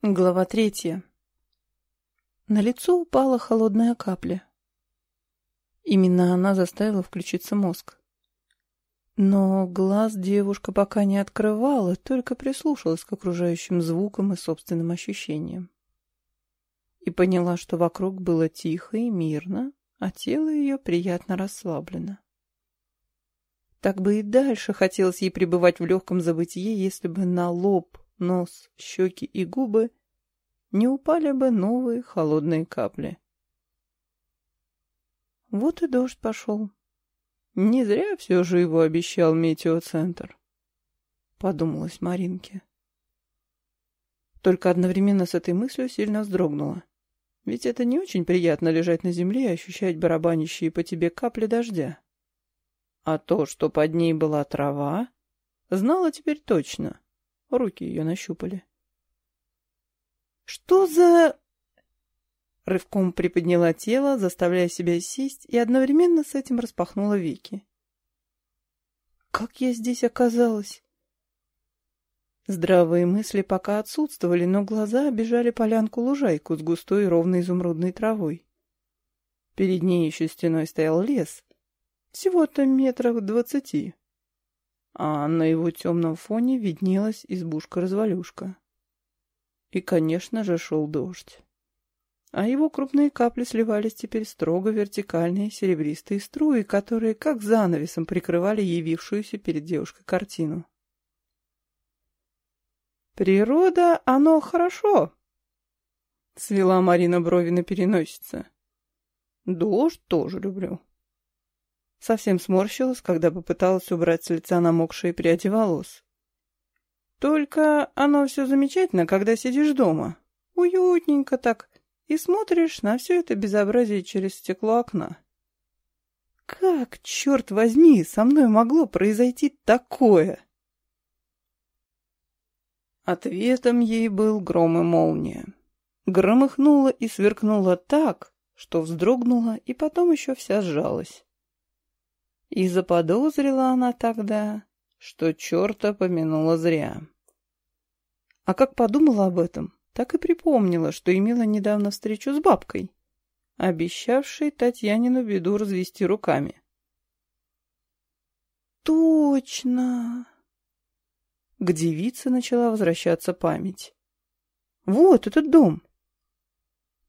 Глава третья. На лицо упала холодная капля. Именно она заставила включиться мозг. Но глаз девушка пока не открывала, только прислушалась к окружающим звукам и собственным ощущениям. И поняла, что вокруг было тихо и мирно, а тело ее приятно расслаблено. Так бы и дальше хотелось ей пребывать в легком забытии, если бы на лоб нос, щеки и губы не упали бы новые холодные капли. Вот и дождь пошел. Не зря все же его обещал метеоцентр, подумалась Маринке. Только одновременно с этой мыслью сильно вздрогнула. Ведь это не очень приятно лежать на земле и ощущать барабанящие по тебе капли дождя. А то, что под ней была трава, знала теперь точно. Руки ее нащупали. «Что за...» Рывком приподняла тело, заставляя себя сесть, и одновременно с этим распахнула веки. «Как я здесь оказалась?» Здравые мысли пока отсутствовали, но глаза обижали полянку-лужайку с густой ровной изумрудной травой. Перед ней еще стеной стоял лес, всего-то метрах двадцати а на его темном фоне виднелась избушка-развалюшка. И, конечно же, шел дождь. А его крупные капли сливались теперь строго вертикальные серебристые струи, которые как занавесом прикрывали явившуюся перед девушкой картину. «Природа, оно хорошо!» — свела Марина брови на переносице. «Дождь тоже люблю». Совсем сморщилась, когда попыталась убрать с лица намокшие пряди волос. Только оно все замечательно, когда сидишь дома. Уютненько так. И смотришь на все это безобразие через стекло окна. Как, черт возьми, со мной могло произойти такое? Ответом ей был гром и молния. Громыхнула и сверкнула так, что вздрогнула и потом еще вся сжалась. И заподозрила она тогда, что черта помянула зря. А как подумала об этом, так и припомнила, что имела недавно встречу с бабкой, обещавшей Татьянину беду развести руками. «Точно!» К девице начала возвращаться память. «Вот этот дом!»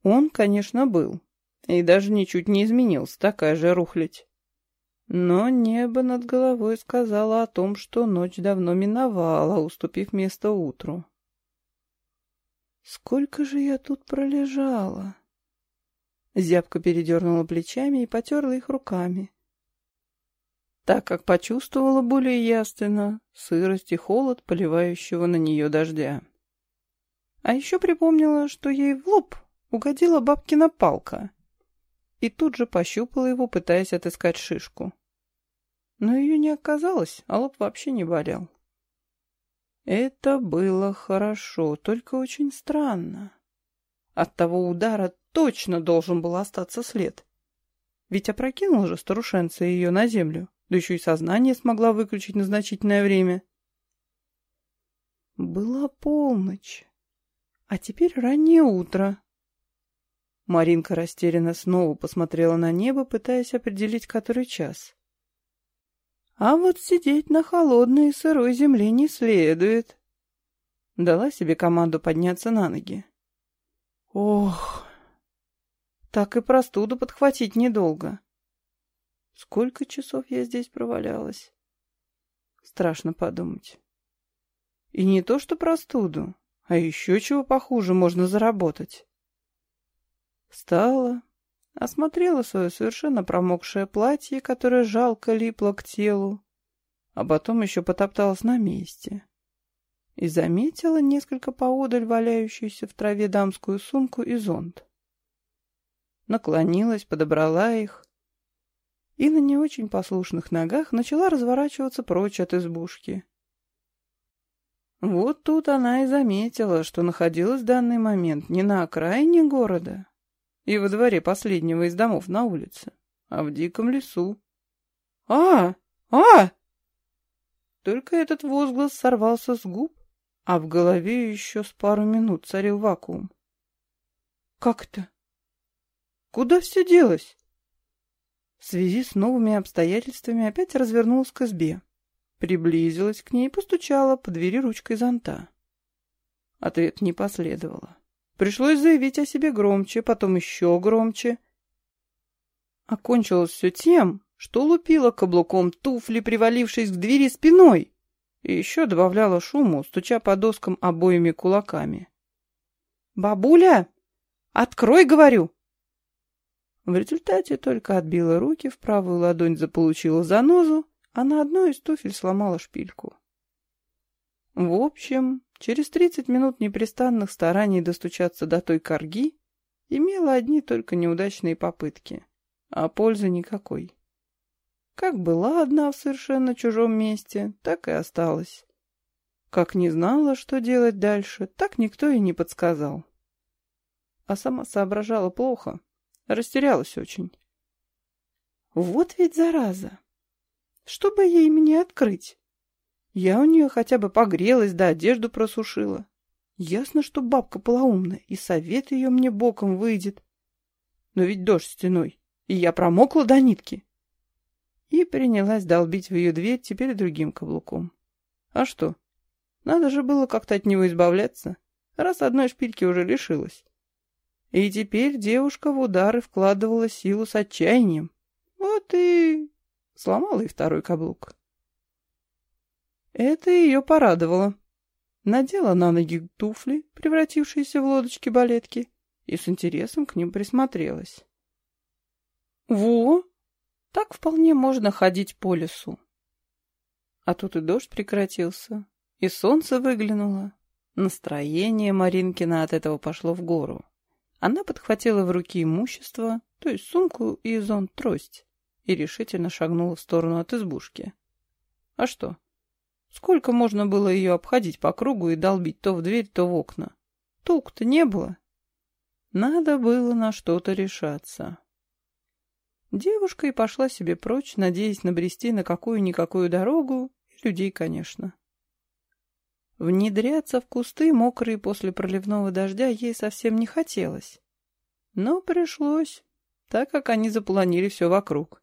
Он, конечно, был, и даже ничуть не изменился, такая же рухлядь. Но небо над головой сказало о том, что ночь давно миновала, уступив место утру. «Сколько же я тут пролежала?» Зябка передернула плечами и потерла их руками. Так как почувствовала более ясно сырость и холод, поливающего на нее дождя. А еще припомнила, что ей в лоб угодила бабкина палка, и тут же пощупала его, пытаясь отыскать шишку. Но ее не оказалось, а лоб вообще не болел. Это было хорошо, только очень странно. От того удара точно должен был остаться след. Ведь опрокинул же старушенца ее на землю, да еще и сознание смогла выключить на значительное время. Была полночь, а теперь раннее утро. Маринка растерянно снова посмотрела на небо, пытаясь определить, который час. А вот сидеть на холодной и сырой земле не следует. Дала себе команду подняться на ноги. Ох, так и простуду подхватить недолго. Сколько часов я здесь провалялась? Страшно подумать. И не то что простуду, а еще чего похуже можно заработать. Встала, осмотрела свое совершенно промокшее платье, которое жалко липло к телу, а потом еще потопталась на месте и заметила несколько поодаль валяющуюся в траве дамскую сумку и зонт. Наклонилась, подобрала их и на не очень послушных ногах начала разворачиваться прочь от избушки. Вот тут она и заметила, что находилась в данный момент не на окраине города, и во дворе последнего из домов на улице, а в диком лесу. «А! А!» Только этот возглас сорвался с губ, а в голове еще с пару минут царил вакуум. Как это? Куда все делось? В связи с новыми обстоятельствами опять развернулась к избе. Приблизилась к ней и постучала по двери ручкой зонта. Ответ не последовало. Пришлось заявить о себе громче, потом еще громче. Окончилось все тем, что лупила каблуком туфли, привалившись к двери спиной, и еще добавляла шуму, стуча по доскам обоими кулаками. «Бабуля! Открой, говорю!» В результате только отбила руки, в правую ладонь заполучила занозу, а на одной из туфель сломала шпильку. В общем, через тридцать минут непрестанных стараний достучаться до той корги имела одни только неудачные попытки, а пользы никакой. Как была одна в совершенно чужом месте, так и осталась. Как не знала, что делать дальше, так никто и не подсказал. А сама соображала плохо, растерялась очень. Вот ведь зараза! Что бы ей мне открыть? Я у нее хотя бы погрелась, да одежду просушила. Ясно, что бабка полоумная, и совет ее мне боком выйдет. Но ведь дождь стеной, и я промокла до нитки и принялась долбить в ее дверь теперь другим каблуком. А что? Надо же было как-то от него избавляться, раз одной шпильки уже лишилась. И теперь девушка в удары вкладывала силу с отчаянием. Вот и сломала и второй каблук. Это ее порадовало. Надела на ноги туфли, превратившиеся в лодочки-балетки, и с интересом к ним присмотрелась. «Во, так вполне можно ходить по лесу. А тут и дождь прекратился, и солнце выглянуло. Настроение Маринкина от этого пошло в гору. Она подхватила в руки имущество, то есть сумку и зонт-трость, и решительно шагнула в сторону от избушки. А что? Сколько можно было ее обходить по кругу и долбить то в дверь, то в окна? Толку-то не было. Надо было на что-то решаться. Девушка и пошла себе прочь, надеясь набрести на какую-никакую дорогу, и людей, конечно. Внедряться в кусты, мокрые после проливного дождя, ей совсем не хотелось. Но пришлось, так как они запланили все вокруг.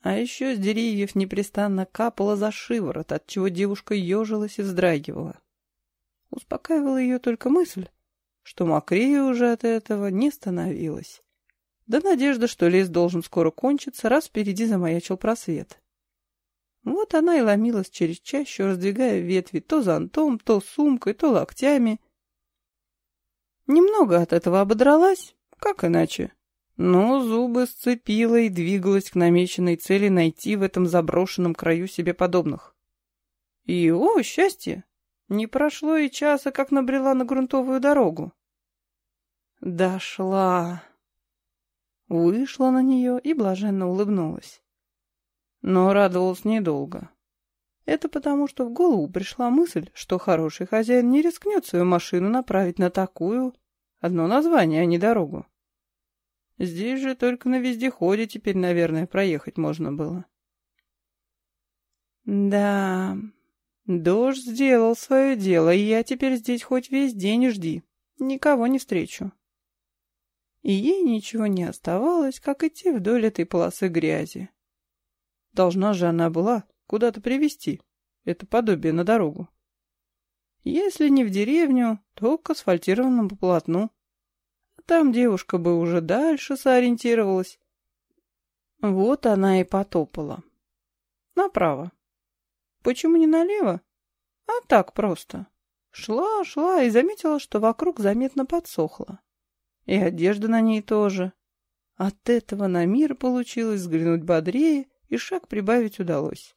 А еще с деревьев непрестанно капало за шиворот, отчего девушка ежилась и вздрагивала. Успокаивала ее только мысль, что мокрее уже от этого не становилось. Да надежда, что лес должен скоро кончиться, раз впереди замаячил просвет. Вот она и ломилась через чащу, раздвигая ветви то зонтом, то сумкой, то локтями. Немного от этого ободралась, как иначе. Но зубы сцепила и двигалась к намеченной цели найти в этом заброшенном краю себе подобных. И, о, счастье! Не прошло и часа, как набрела на грунтовую дорогу. Дошла. Вышла на нее и блаженно улыбнулась. Но радовалась недолго. Это потому, что в голову пришла мысль, что хороший хозяин не рискнет свою машину направить на такую, одно название, а не дорогу. Здесь же только на вездеходе теперь, наверное, проехать можно было. Да, дождь сделал свое дело, и я теперь здесь хоть весь день жди, никого не встречу и ей ничего не оставалось, как идти вдоль этой полосы грязи. Должна же она была куда-то привести это подобие на дорогу. Если не в деревню, то к асфальтированному полотну. Там девушка бы уже дальше сориентировалась. Вот она и потопала. Направо. Почему не налево? А так просто. Шла, шла и заметила, что вокруг заметно подсохло. И одежда на ней тоже. От этого на мир получилось взглянуть бодрее, и шаг прибавить удалось.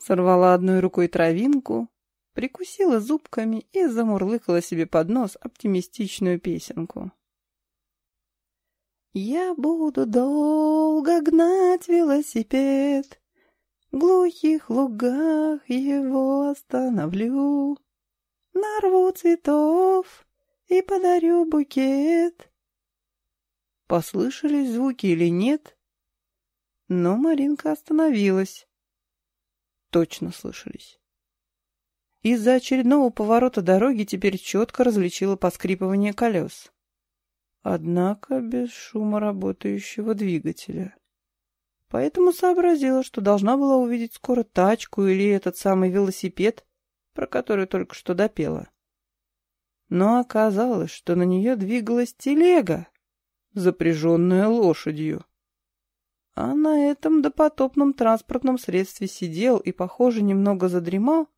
Сорвала одной рукой травинку, прикусила зубками и замурлыкала себе под нос оптимистичную песенку. «Я буду долго гнать велосипед, в глухих лугах его остановлю, нарву цветов и подарю букет. Послышались звуки или нет? Но Маринка остановилась. Точно слышались. Из-за очередного поворота дороги теперь четко различила поскрипывание колес. Однако без шума работающего двигателя. Поэтому сообразила, что должна была увидеть скоро тачку или этот самый велосипед, про который только что допела. Но оказалось, что на нее двигалась телега, запряженная лошадью. А на этом допотопном транспортном средстве сидел и, похоже, немного задремал.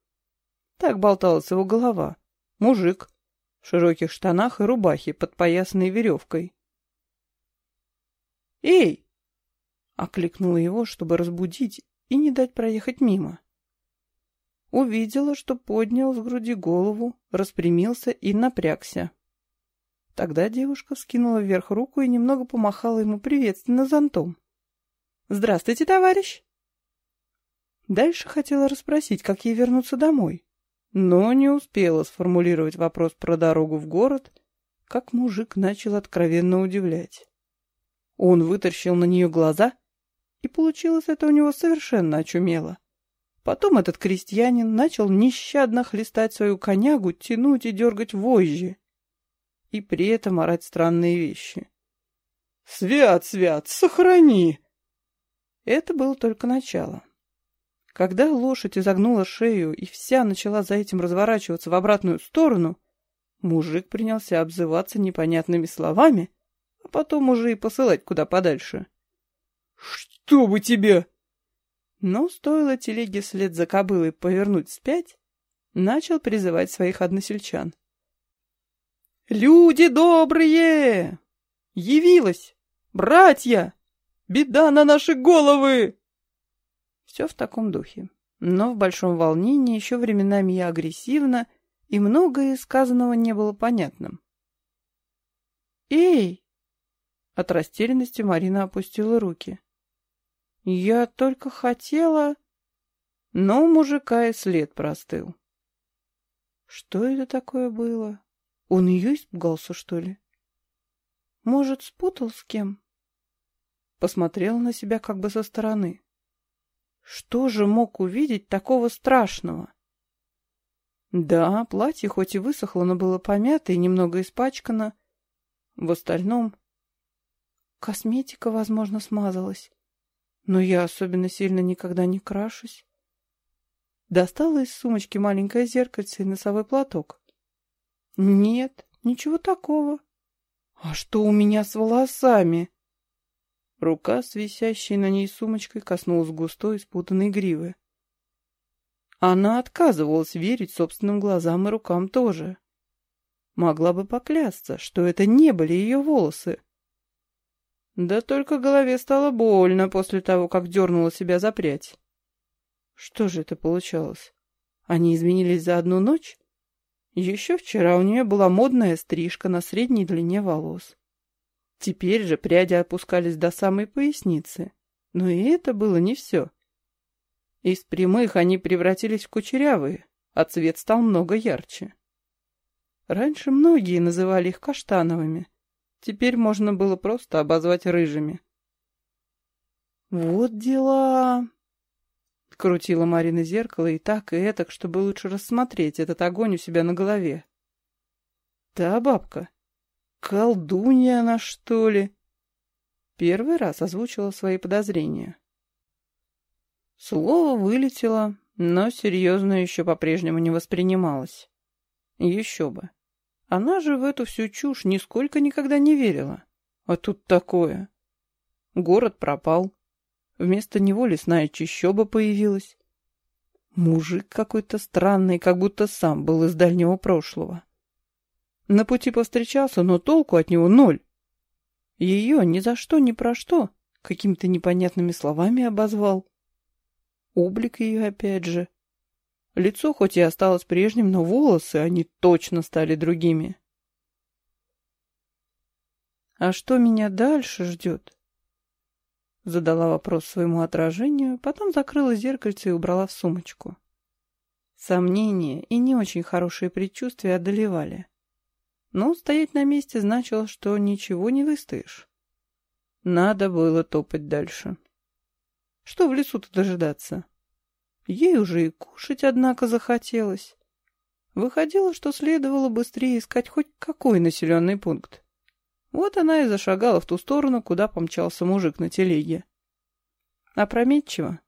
Так болталась его голова. Мужик в широких штанах и рубахе, подпоясанной веревкой. «Эй!» — окликнула его, чтобы разбудить и не дать проехать мимо. Увидела, что поднял с груди голову, распрямился и напрягся. Тогда девушка скинула вверх руку и немного помахала ему приветственно зонтом. «Здравствуйте, товарищ!» Дальше хотела расспросить, как ей вернуться домой но не успела сформулировать вопрос про дорогу в город, как мужик начал откровенно удивлять. Он вытащил на нее глаза, и получилось это у него совершенно очумело. Потом этот крестьянин начал нещадно хлестать свою конягу, тянуть и дергать вожжи, и при этом орать странные вещи. «Свят, свят, сохрани!» Это было только начало. Когда лошадь изогнула шею и вся начала за этим разворачиваться в обратную сторону, мужик принялся обзываться непонятными словами, а потом уже и посылать куда подальше. «Что бы тебе?» Но стоило телеге вслед за кобылой повернуть вспять, начал призывать своих односельчан. «Люди добрые! Явилась! Братья! Беда на наши головы!» Все в таком духе. Но в большом волнении, еще временами я агрессивно, и многое сказанного не было понятным. «Эй!» От растерянности Марина опустила руки. «Я только хотела...» Но у мужика и след простыл. Что это такое было? Он ее испугался, что ли? Может, спутал с кем? Посмотрел на себя как бы со стороны. Что же мог увидеть такого страшного? Да, платье хоть и высохло, но было помято и немного испачкано. В остальном... Косметика, возможно, смазалась. Но я особенно сильно никогда не крашусь. Достала из сумочки маленькое зеркальце и носовой платок. Нет, ничего такого. А что у меня с волосами? Рука с висящей на ней сумочкой коснулась густой спутанной гривы. Она отказывалась верить собственным глазам и рукам тоже. Могла бы поклясться, что это не были ее волосы. Да только голове стало больно после того, как дернула себя за прядь. Что же это получалось? Они изменились за одну ночь? Еще вчера у нее была модная стрижка на средней длине волос. Теперь же пряди опускались до самой поясницы. Но и это было не все. Из прямых они превратились в кучерявые, а цвет стал много ярче. Раньше многие называли их каштановыми. Теперь можно было просто обозвать рыжими. «Вот дела!» Крутила Марина зеркало и так, и этак, чтобы лучше рассмотреть этот огонь у себя на голове. «Да, бабка, Колдунья она, что ли? Первый раз озвучила свои подозрения. Слово вылетело, но серьезно еще по-прежнему не воспринималось. Еще бы. Она же в эту всю чушь нисколько никогда не верила. А тут такое. Город пропал. Вместо него лесная чащоба появилась. Мужик какой-то странный, как будто сам был из дальнего прошлого. На пути повстречался, но толку от него ноль. Ее ни за что, ни про что какими-то непонятными словами обозвал. Облик ее опять же. Лицо хоть и осталось прежним, но волосы, они точно стали другими. «А что меня дальше ждет?» Задала вопрос своему отражению, потом закрыла зеркальце и убрала в сумочку. Сомнения и не очень хорошие предчувствия одолевали. Но стоять на месте значило, что ничего не выстоишь. Надо было топать дальше. Что в лесу-то дожидаться? Ей уже и кушать, однако, захотелось. Выходило, что следовало быстрее искать хоть какой населенный пункт. Вот она и зашагала в ту сторону, куда помчался мужик на телеге. Опрометчиво.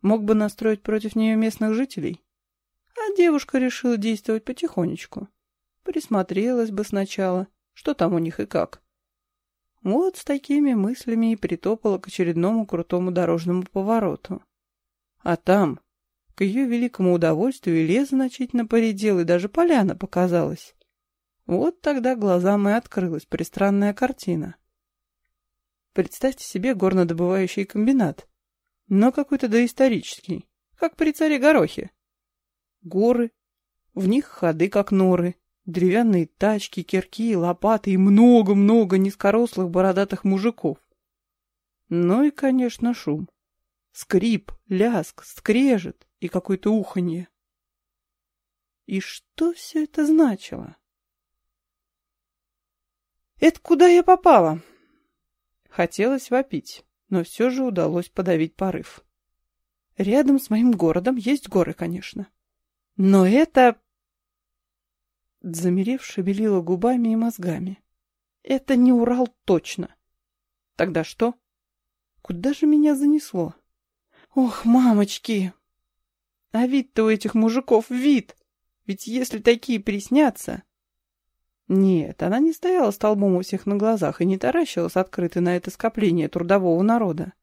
Мог бы настроить против нее местных жителей. А девушка решила действовать потихонечку. Присмотрелась бы сначала, что там у них и как. Вот с такими мыслями и притопала к очередному крутому дорожному повороту. А там, к ее великому удовольствию, лес значительно поредел, и даже поляна показалась. Вот тогда глазам и открылась пристранная картина. Представьте себе горнодобывающий комбинат, но какой-то доисторический, как при царе Горохе. Горы, в них ходы, как норы, Деревянные тачки, кирки, лопаты и много-много низкорослых бородатых мужиков. Ну и, конечно, шум. Скрип, ляск, скрежет и какое-то уханье. И что все это значило? «Это куда я попала?» Хотелось вопить, но все же удалось подавить порыв. Рядом с моим городом есть горы, конечно. Но это Замерев, шевелила губами и мозгами. Это не Урал точно. Тогда что? Куда же меня занесло? Ох, мамочки! А вид-то у этих мужиков вид! Ведь если такие приснятся... Нет, она не стояла столбом у всех на глазах и не таращилась открыто на это скопление трудового народа.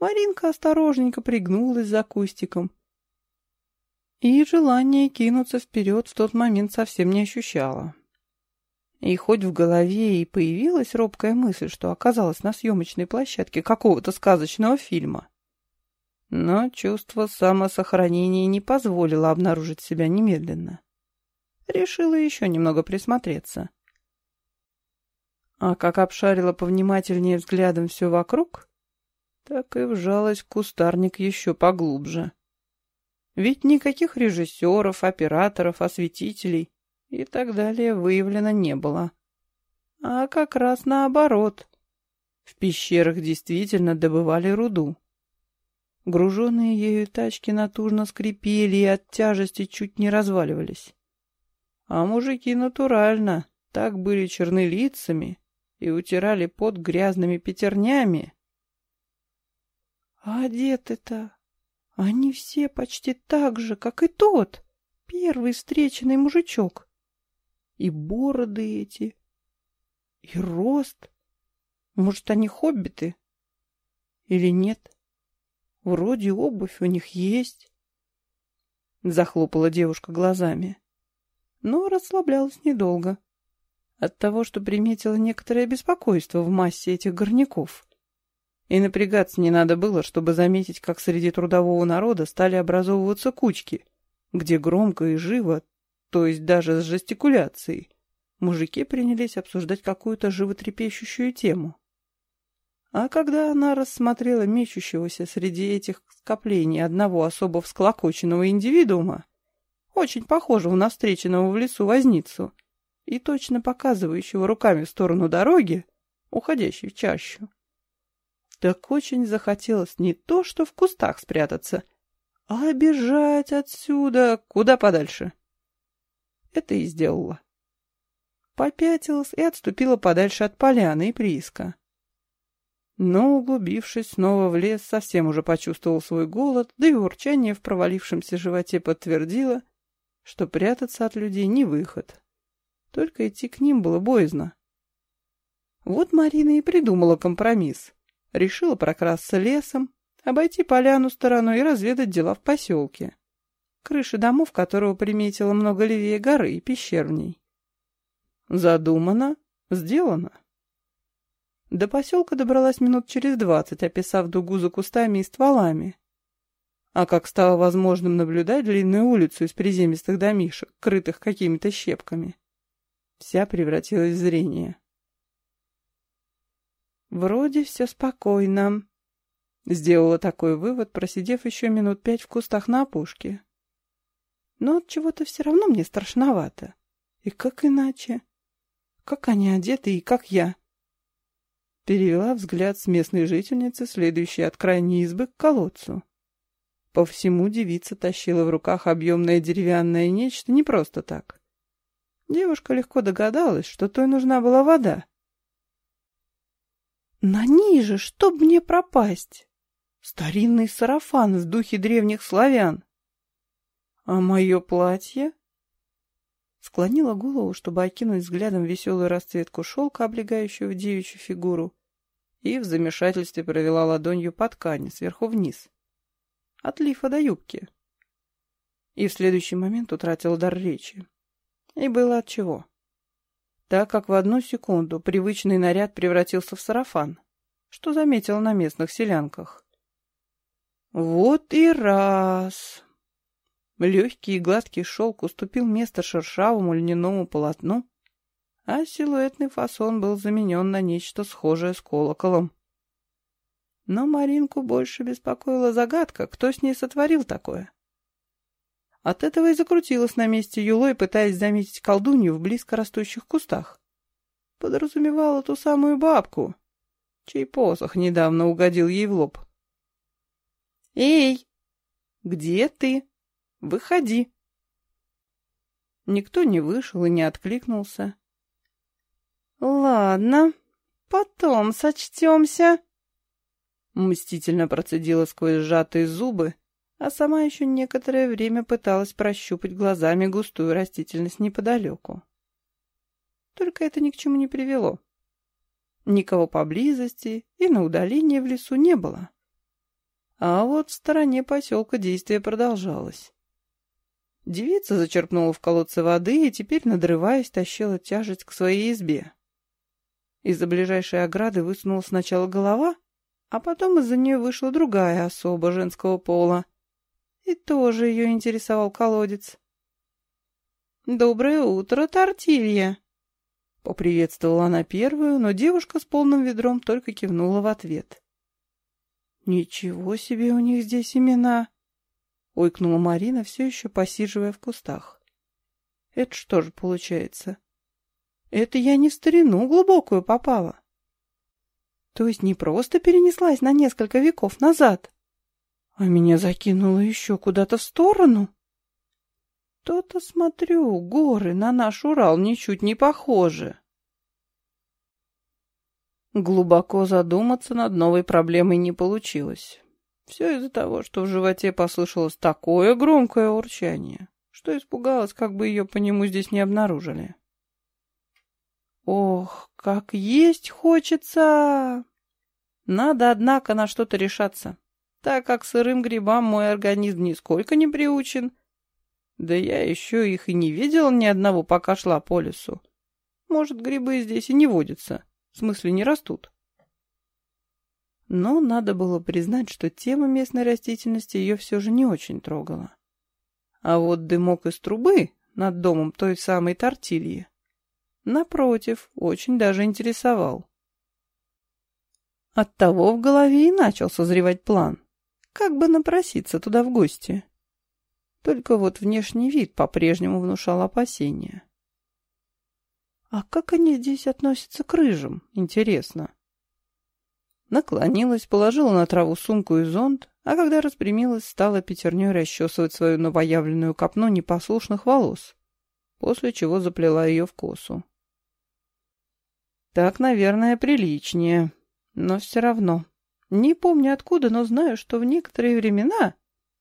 Маринка осторожненько пригнулась за кустиком, и желание кинуться вперед в тот момент совсем не ощущала. И хоть в голове и появилась робкая мысль, что оказалась на съемочной площадке какого-то сказочного фильма, но чувство самосохранения не позволило обнаружить себя немедленно. Решила еще немного присмотреться. А как обшарила повнимательнее взглядом все вокруг, так и вжалась в кустарник еще поглубже. Ведь никаких режиссеров, операторов, осветителей и так далее выявлено не было. А как раз наоборот. В пещерах действительно добывали руду. Груженные ею тачки натужно скрипели и от тяжести чуть не разваливались. А мужики натурально так были черны лицами и утирали пот грязными пятернями. А одеты-то они все почти так же, как и тот, первый встреченный мужичок. И бороды эти, и рост. Может, они хоббиты? Или нет? Вроде обувь у них есть. Захлопала девушка глазами. Но расслаблялась недолго. От того, что приметила некоторое беспокойство в массе этих горняков. И напрягаться не надо было, чтобы заметить, как среди трудового народа стали образовываться кучки, где громко и живо, то есть даже с жестикуляцией, мужики принялись обсуждать какую-то животрепещущую тему. А когда она рассмотрела мечущегося среди этих скоплений одного особо всклокоченного индивидуума, очень похожего на встреченного в лесу возницу, и точно показывающего руками в сторону дороги, уходящей в чащу, так очень захотелось не то, что в кустах спрятаться, а бежать отсюда куда подальше. Это и сделала. Попятилась и отступила подальше от поляны и прииска. Но, углубившись снова в лес, совсем уже почувствовал свой голод, да и урчание в провалившемся животе подтвердило, что прятаться от людей не выход. Только идти к ним было боязно. Вот Марина и придумала компромисс. Решила прокрасться лесом, обойти поляну стороной и разведать дела в поселке. Крыши домов, которого приметила много левее горы и пещер в ней. Задумано, сделано. До поселка добралась минут через двадцать, описав дугу за кустами и стволами. А как стало возможным наблюдать длинную улицу из приземистых домишек, крытых какими-то щепками, вся превратилась в зрение. Вроде все спокойно. Сделала такой вывод, просидев еще минут пять в кустах на опушке. Но от чего-то все равно мне страшновато. И как иначе? Как они одеты и как я? Перевела взгляд с местной жительницы, следующей от крайней избы к колодцу. По всему девица тащила в руках объемное деревянное нечто не просто так. Девушка легко догадалась, что той нужна была вода. «На ниже, чтоб мне пропасть!» Старинный сарафан в духе древних славян. «А мое платье?» Склонила голову, чтобы окинуть взглядом веселую расцветку шелка, облегающую девичью фигуру, и в замешательстве провела ладонью по ткани сверху вниз. От лифа до юбки. И в следующий момент утратила дар речи. И было от чего. Так как в одну секунду привычный наряд превратился в сарафан, что заметила на местных селянках. Вот и раз. Легкий и гладкий шелк уступил место шершавому льняному полотну, а силуэтный фасон был заменен на нечто схожее с колоколом. Но Маринку больше беспокоила загадка, кто с ней сотворил такое. От этого и закрутилась на месте юлой, пытаясь заметить колдунью в близко растущих кустах. Подразумевала ту самую бабку, чей посох недавно угодил ей в лоб. «Эй! Где ты? Выходи!» Никто не вышел и не откликнулся. «Ладно, потом сочтемся», — мстительно процедила сквозь сжатые зубы, а сама еще некоторое время пыталась прощупать глазами густую растительность неподалеку. Только это ни к чему не привело. Никого поблизости и на удалении в лесу не было. А вот в стороне поселка действие продолжалось. Девица зачерпнула в колодце воды и теперь, надрываясь, тащила тяжесть к своей избе. Из-за ближайшей ограды высунула сначала голова, а потом из-за нее вышла другая особа женского пола. И тоже ее интересовал колодец. «Доброе утро, Тортилья!» Поприветствовала она первую, но девушка с полным ведром только кивнула в ответ. «Ничего себе у них здесь имена!» — ойкнула Марина, все еще посиживая в кустах. «Это что же получается? Это я не в старину глубокую попала. То есть не просто перенеслась на несколько веков назад, а меня закинуло еще куда-то в сторону?» То-то, смотрю, горы на наш Урал ничуть не похожи. Глубоко задуматься над новой проблемой не получилось. Все из-за того, что в животе послышалось такое громкое урчание, что испугалась, как бы ее по нему здесь не обнаружили. Ох, как есть хочется! Надо, однако, на что-то решаться, так как сырым грибам мой организм нисколько не приучен. Да я еще их и не видела ни одного, пока шла по лесу. Может, грибы здесь и не водятся. В смысле, не растут. Но надо было признать, что тема местной растительности ее все же не очень трогала. А вот дымок из трубы над домом той самой тортильи, напротив, очень даже интересовал. Оттого в голове и начал созревать план, как бы напроситься туда в гости. Только вот внешний вид по-прежнему внушал опасения. А как они здесь относятся к рыжим, интересно? Наклонилась, положила на траву сумку и зонт, а когда распрямилась, стала пятерней расчесывать свою новоявленную копну непослушных волос, после чего заплела ее в косу. Так, наверное, приличнее, но все равно. Не помню откуда, но знаю, что в некоторые времена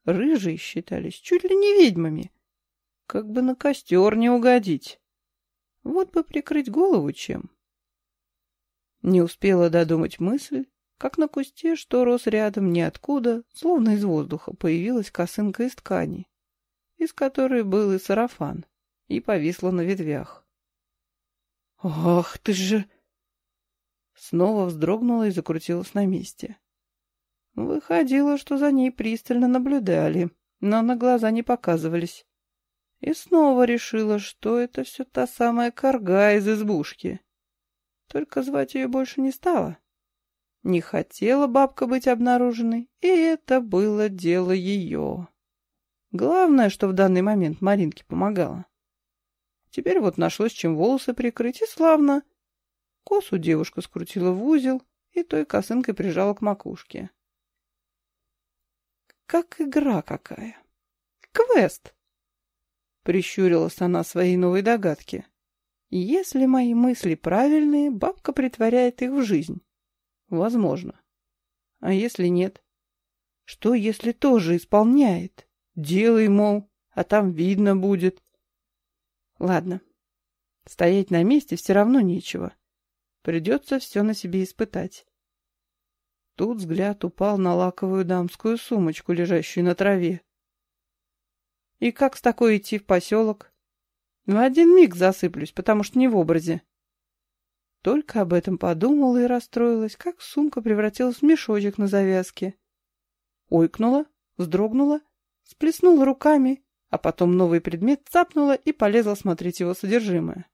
рыжие считались чуть ли не ведьмами. Как бы на костер не угодить. Вот бы прикрыть голову чем. Не успела додумать мысль, как на кусте, что рос рядом ниоткуда, словно из воздуха, появилась косынка из ткани, из которой был и сарафан, и повисла на ветвях. «Ах ты же!» Снова вздрогнула и закрутилась на месте. Выходило, что за ней пристально наблюдали, но на глаза не показывались. И снова решила, что это все та самая корга из избушки. Только звать ее больше не стала. Не хотела бабка быть обнаруженной, и это было дело ее. Главное, что в данный момент Маринке помогала. Теперь вот нашлось, чем волосы прикрыть, и славно. Косу девушка скрутила в узел и той косынкой прижала к макушке. как игра какая. Квест. Прищурилась она своей новой догадке. Если мои мысли правильные, бабка притворяет их в жизнь. Возможно. А если нет? Что, если тоже исполняет? Делай, мол, а там видно будет. Ладно. Стоять на месте все равно нечего. Придется все на себе испытать. Тут взгляд упал на лаковую дамскую сумочку, лежащую на траве. И как с такой идти в поселок? В один миг засыплюсь, потому что не в образе. Только об этом подумала и расстроилась, как сумка превратилась в мешочек на завязке. Ойкнула, вздрогнула, сплеснула руками, а потом новый предмет цапнула и полезла смотреть его содержимое.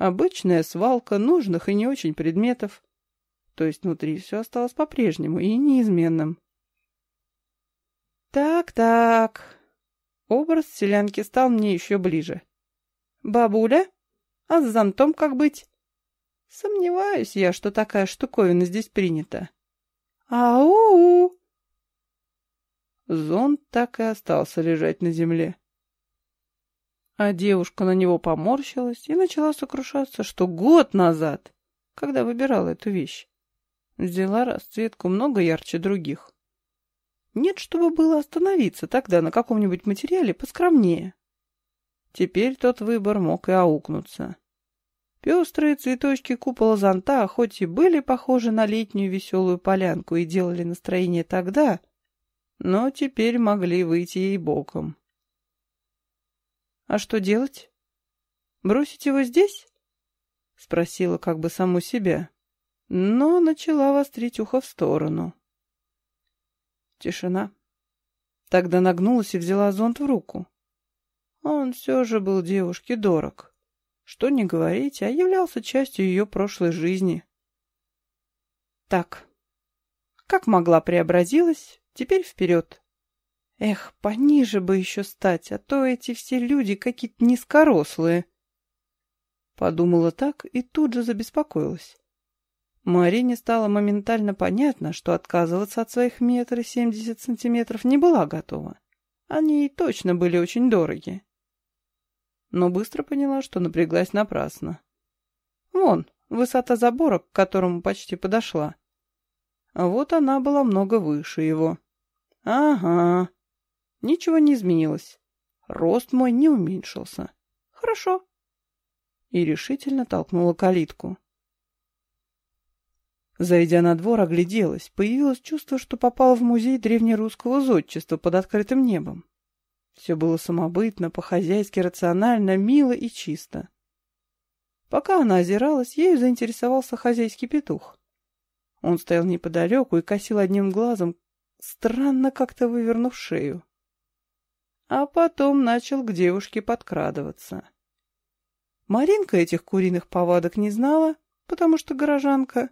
Обычная свалка нужных и не очень предметов, то есть внутри все осталось по-прежнему и неизменным. Так-так, образ селянки стал мне еще ближе. «Бабуля? А с зонтом как быть?» «Сомневаюсь я, что такая штуковина здесь принята». «Ау!» Зонт так и остался лежать на земле. А девушка на него поморщилась и начала сокрушаться, что год назад, когда выбирала эту вещь, взяла расцветку много ярче других. Нет, чтобы было остановиться тогда на каком-нибудь материале поскромнее. Теперь тот выбор мог и аукнуться. Пестрые цветочки купола зонта хоть и были похожи на летнюю веселую полянку и делали настроение тогда, но теперь могли выйти ей боком. «А что делать? Бросить его здесь?» — спросила как бы саму себя, но начала вострить ухо в сторону. Тишина. Тогда нагнулась и взяла зонт в руку. Он все же был девушке дорог. Что не говорить, а являлся частью ее прошлой жизни. Так, как могла преобразилась, теперь вперед. Эх, пониже бы еще стать, а то эти все люди какие-то низкорослые. Подумала так и тут же забеспокоилась. Марине стало моментально понятно, что отказываться от своих метра семьдесят сантиметров не была готова. Они ей точно были очень дороги но быстро поняла, что напряглась напрасно. Вон, высота забора, к которому почти подошла. А вот она была много выше его. Ага. Ничего не изменилось. Рост мой не уменьшился. Хорошо. И решительно толкнула калитку. Зайдя на двор, огляделась. Появилось чувство, что попала в музей древнерусского зодчества под открытым небом. Все было самобытно, по-хозяйски рационально, мило и чисто. Пока она озиралась, ею заинтересовался хозяйский петух. Он стоял неподалеку и косил одним глазом, странно как-то вывернув шею. А потом начал к девушке подкрадываться. Маринка этих куриных повадок не знала, потому что горожанка,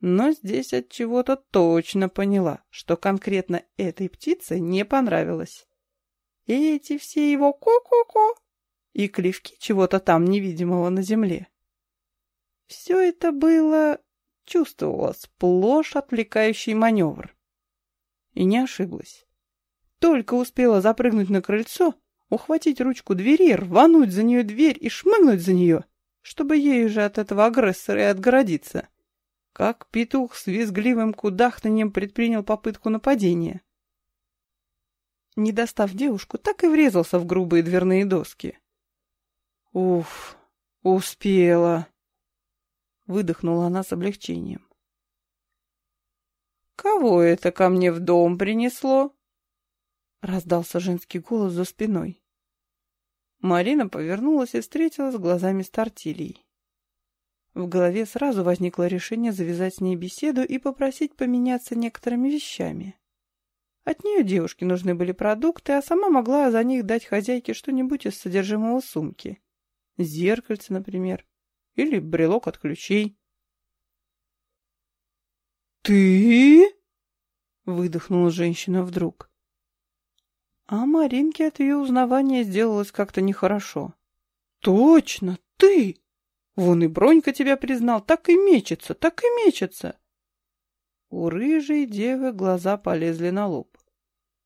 но здесь от чего-то точно поняла, что конкретно этой птице не понравилось. И эти все его ко-ко-ко и клевки чего-то там невидимого на земле. Все это было, чувствовалось, сплошь отвлекающий маневр. И не ошиблась. Только успела запрыгнуть на крыльцо, ухватить ручку двери, рвануть за нее дверь и шмыгнуть за нее, чтобы ей же от этого агрессора и отгородиться. Как петух с визгливым кудахтаньем предпринял попытку нападения не достав девушку, так и врезался в грубые дверные доски. «Уф, успела!» — выдохнула она с облегчением. «Кого это ко мне в дом принесло?» — раздался женский голос за спиной. Марина повернулась и встретилась глазами с Тортилией. В голове сразу возникло решение завязать с ней беседу и попросить поменяться некоторыми вещами. От нее девушке нужны были продукты, а сама могла за них дать хозяйке что-нибудь из содержимого сумки. Зеркальце, например. Или брелок от ключей. «Ты?» — выдохнула женщина вдруг. А Маринке от ее узнавания сделалось как-то нехорошо. «Точно, ты! Вон и Бронька тебя признал, так и мечется, так и мечется!» У рыжей девы глаза полезли на лоб.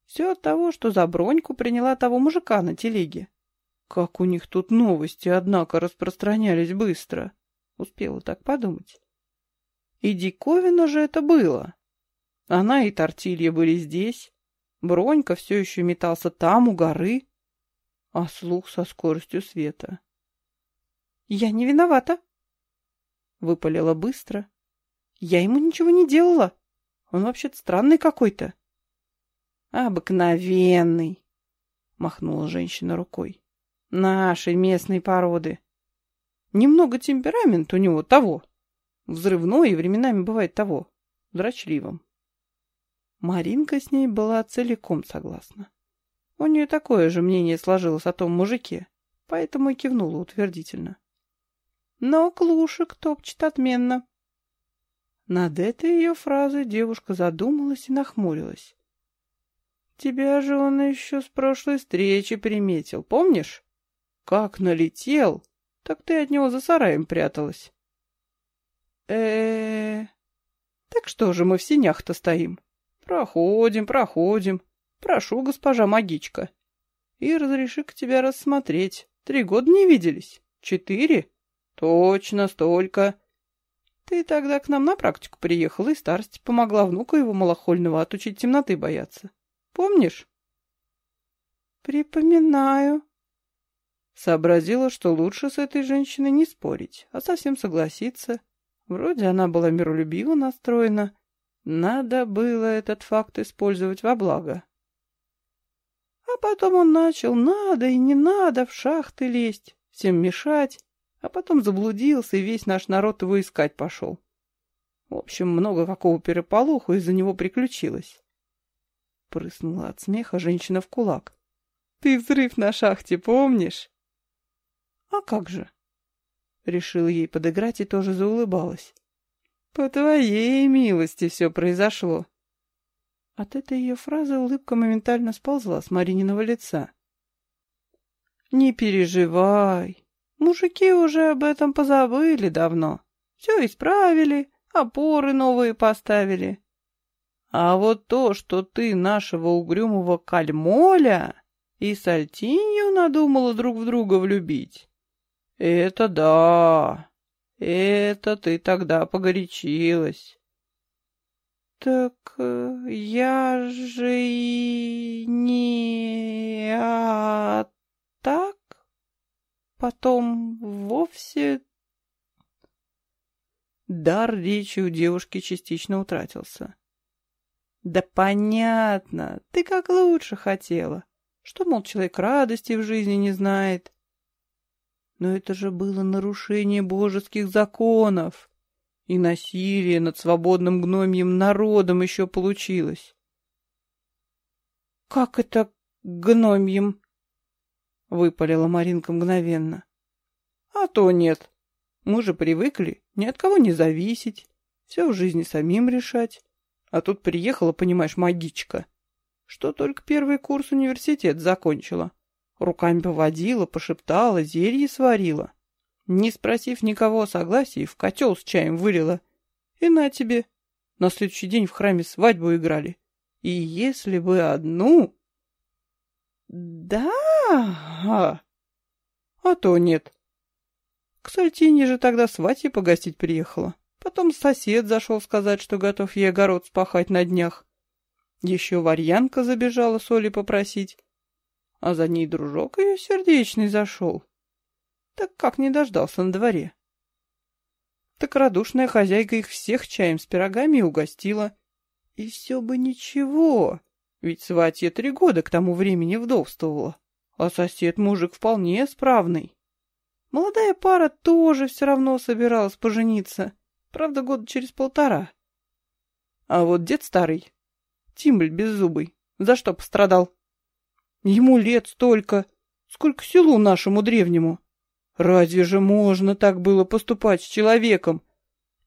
Все от того, что за броньку приняла того мужика на телеге. Как у них тут новости, однако, распространялись быстро. Успела так подумать. И диковина же это было. Она и Тортилья были здесь. Бронька все еще метался там, у горы. А слух со скоростью света. «Я не виновата!» Выпалила быстро. «Я ему ничего не делала. Он вообще-то странный какой-то». «Обыкновенный!» Махнула женщина рукой. «Нашей местной породы. Немного темперамент у него того. Взрывной и временами бывает того. Дрочливым. Маринка с ней была целиком согласна. У нее такое же мнение сложилось о том мужике, поэтому и кивнула утвердительно. Но клушек топчет отменно. Над этой ее фразой девушка задумалась и нахмурилась. «Тебя же он еще с прошлой встречи приметил, помнишь? Как налетел, так ты от него за сараем пряталась». э Так что же мы в синях-то стоим?» Проходим, проходим. Прошу, госпожа магичка. И разреши-ка тебя рассмотреть. Три года не виделись? Четыре? Точно, столько. Ты тогда к нам на практику приехала и старости помогла внуку его малохольного отучить темноты бояться. Помнишь? Припоминаю. Сообразила, что лучше с этой женщиной не спорить, а совсем согласиться. Вроде она была миролюбиво настроена, надо было этот факт использовать во благо. А потом он начал надо и не надо в шахты лезть, всем мешать, а потом заблудился, и весь наш народ его искать пошел. В общем, много какого переполоху из-за него приключилось. Прыснула от смеха женщина в кулак. «Ты взрыв на шахте помнишь?» «А как же?» Решила ей подыграть и тоже заулыбалась. По твоей милости все произошло. От этой ее фразы улыбка моментально сползла с Марининого лица. Не переживай. Мужики уже об этом позабыли давно. Все исправили, опоры новые поставили. А вот то, что ты нашего угрюмого кальмоля и сальтинью надумала друг в друга влюбить, это да. Это ты тогда погорячилась. Так э, я же и не а так потом вовсе Дар речи у девушки частично утратился. «Да понятно, ты как лучше хотела. Что, мол, человек радости в жизни не знает. Но это же было нарушение божеских законов. И насилие над свободным гномьим народом еще получилось. «Как это гномьим?» — выпалила Маринка мгновенно. «А то нет. Мы же привыкли ни от кого не зависеть, все в жизни самим решать. А тут приехала, понимаешь, магичка, что только первый курс университет закончила. Руками поводила, пошептала, зелье сварила. Не спросив никого согласия, в котел с чаем вылила. И на тебе. На следующий день в храме свадьбу играли. И если бы одну... Да, а то нет. К Сальтине же тогда сватье погостить приехала. Потом сосед зашел сказать, что готов ей огород спахать на днях. Еще варьянка забежала соли попросить а за ней дружок ее сердечный зашел. Так как не дождался на дворе? Так радушная хозяйка их всех чаем с пирогами угостила. И все бы ничего, ведь сватья три года к тому времени вдовствовала, а сосед-мужик вполне справный. Молодая пара тоже все равно собиралась пожениться, правда, года через полтора. А вот дед старый, Тимбль беззубый, за что пострадал? Ему лет столько, сколько селу нашему древнему. Разве же можно так было поступать с человеком?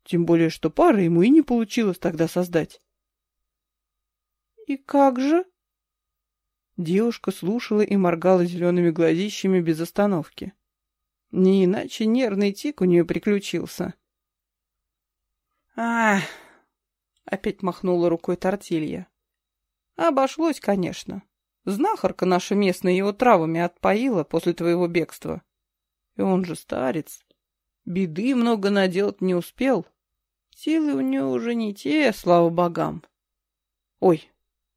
Тем более, что пары ему и не получилось тогда создать. «И как же?» Девушка слушала и моргала зелеными глазищами без остановки. Не иначе нервный тик у нее приключился. «Ах!» — опять махнула рукой тортилья. Обошлось, конечно. Знахарка наша местная его травами отпоила после твоего бегства. И он же старец. Беды много наделать не успел. Силы у него уже не те, слава богам. Ой,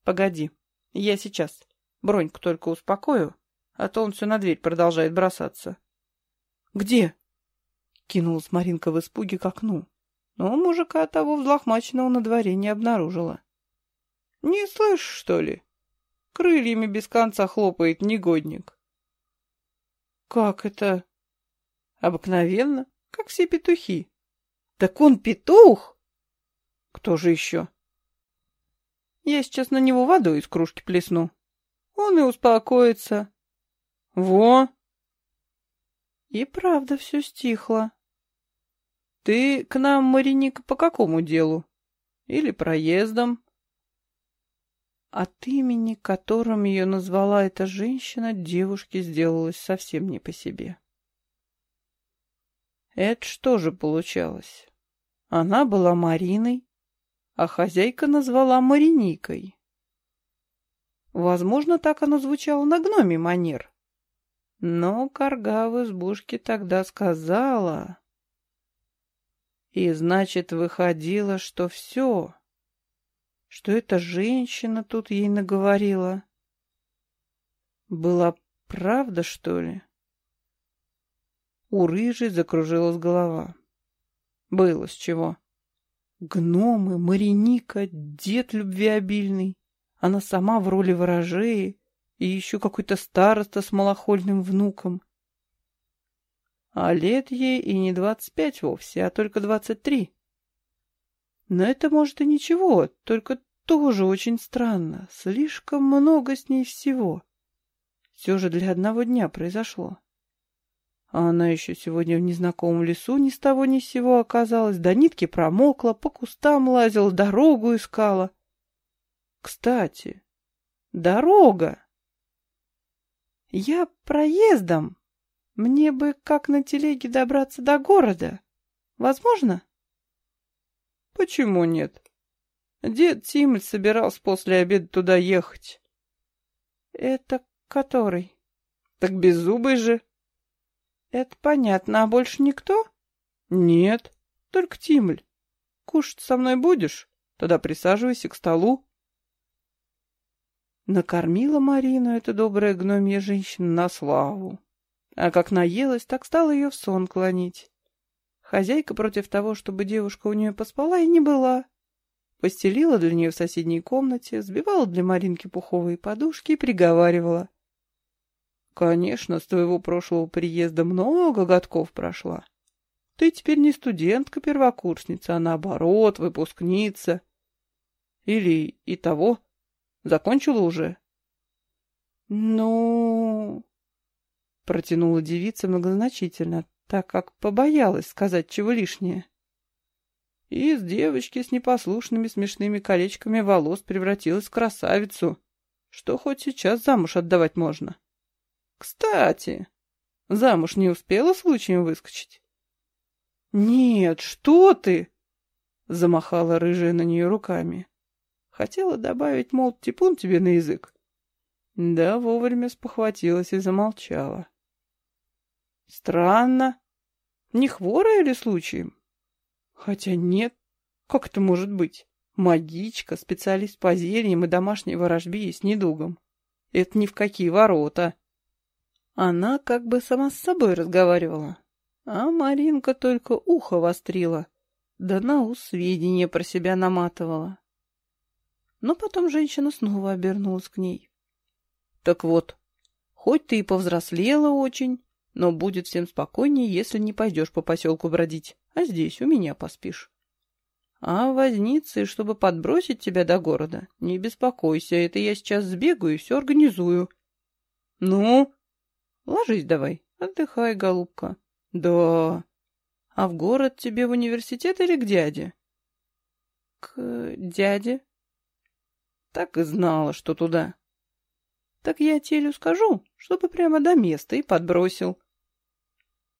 погоди, я сейчас. Броньку только успокою, а то он все на дверь продолжает бросаться. Где? Кинулась Маринка в испуге к окну, но мужика того взлохмаченного на дворе не обнаружила. Не слышишь, что ли? Крыльями без конца хлопает негодник. Как это? Обыкновенно, как все петухи. Так он петух? Кто же еще? Я сейчас на него водой из кружки плесну. Он и успокоится. Во! И правда все стихло. Ты к нам, Мариника, по какому делу? Или проездом? От имени, которым ее назвала эта женщина, девушке сделалось совсем не по себе. Это что же получалось? Она была Мариной, а хозяйка назвала Мариникой. Возможно, так оно звучало на гноме манер. Но корга в избушке тогда сказала... И значит, выходило, что все, что эта женщина тут ей наговорила, была правда, что ли? У рыжей закружилась голова. Было с чего. Гномы, Мариника, дед любвеобильный, она сама в роли ворожеи и еще какой-то староста с малохольным внуком. А лет ей и не двадцать пять вовсе, а только двадцать три. Но это, может, и ничего, только тоже очень странно. Слишком много с ней всего. Все же для одного дня произошло. А она еще сегодня в незнакомом лесу ни с того ни с сего оказалась, до нитки промокла, по кустам лазила, дорогу искала. Кстати, дорога! Я проездом. Мне бы как на телеге добраться до города. Возможно? Почему нет? Дед Тимль собирался после обеда туда ехать. Это который? Так беззубый же. Это понятно, а больше никто? Нет, только Тимль. Кушать со мной будешь? Тогда присаживайся к столу. Накормила Марину эта добрая гномья женщина на славу. А как наелась, так стала ее в сон клонить. Хозяйка против того, чтобы девушка у нее поспала, и не была. Постелила для нее в соседней комнате, сбивала для Маринки пуховые подушки и приговаривала. Конечно, с твоего прошлого приезда много годков прошла. Ты теперь не студентка-первокурсница, а наоборот, выпускница. Или и того. Закончила уже? Ну... Протянула девица многозначительно, так как побоялась сказать чего лишнее. И из девочки с непослушными смешными колечками волос превратилась в красавицу, что хоть сейчас замуж отдавать можно. Кстати, замуж не успела случаем выскочить? Нет, что ты! Замахала рыжая на нее руками. Хотела добавить, мол, типун тебе на язык. Да вовремя спохватилась и замолчала. Странно. Не хворая ли случаем? Хотя нет. Как это может быть? Магичка, специалист по зельям и домашней ворожбе с недугом. Это ни в какие ворота. Она как бы сама с собой разговаривала, а Маринка только ухо вострила, да на ус сведения про себя наматывала. Но потом женщина снова обернулась к ней. Так вот, хоть ты и повзрослела очень, но будет всем спокойнее, если не пойдешь по поселку бродить, а здесь у меня поспишь. А возницы, чтобы подбросить тебя до города, не беспокойся, это я сейчас сбегаю и все организую. Ну, Ложись давай, отдыхай, голубка. Да. А в город тебе в университет или к дяде? К дяде. Так и знала, что туда. Так я телю скажу, чтобы прямо до места и подбросил.